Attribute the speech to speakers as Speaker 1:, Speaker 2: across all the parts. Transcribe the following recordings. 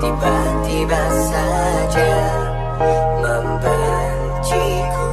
Speaker 1: tiba-tiba saja membenciku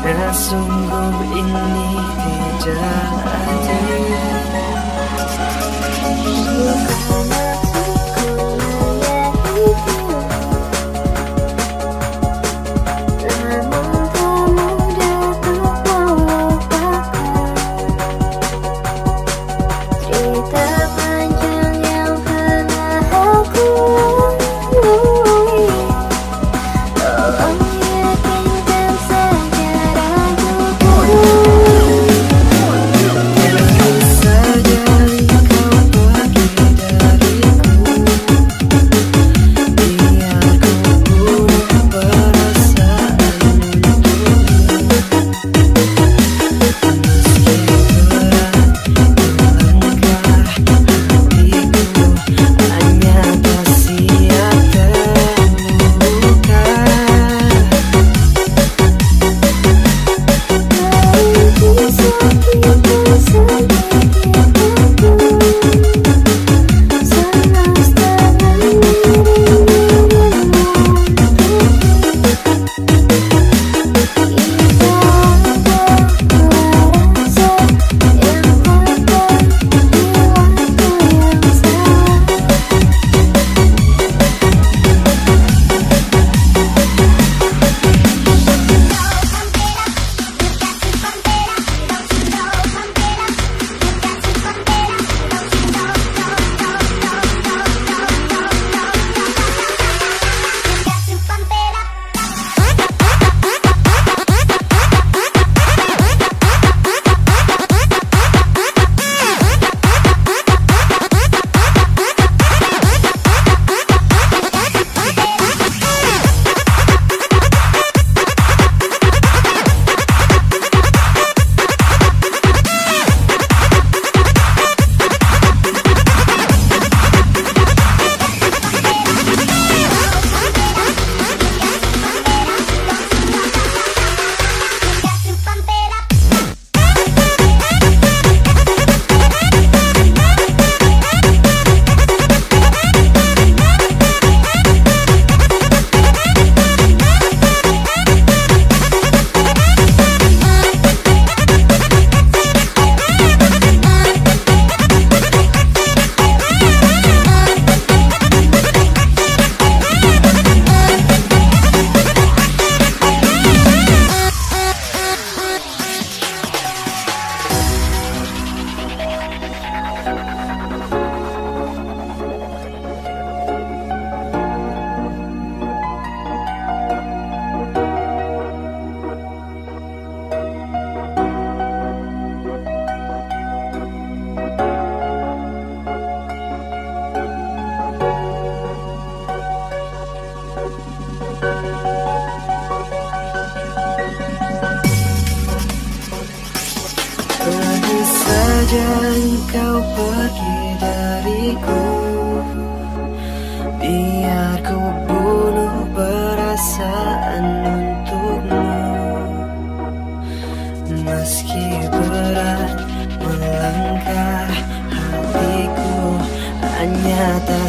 Speaker 2: Sungguh ini tidak adil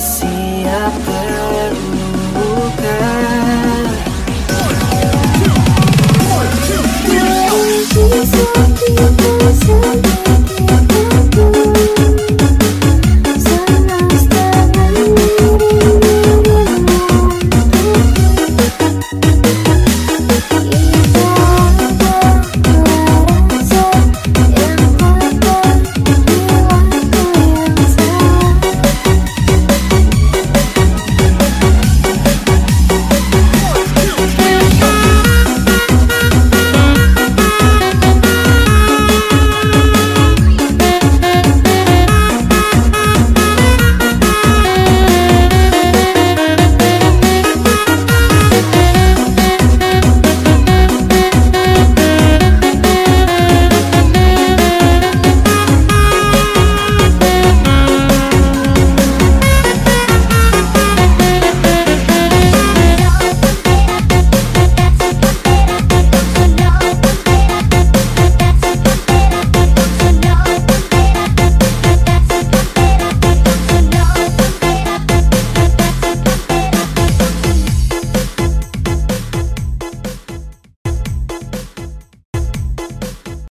Speaker 2: see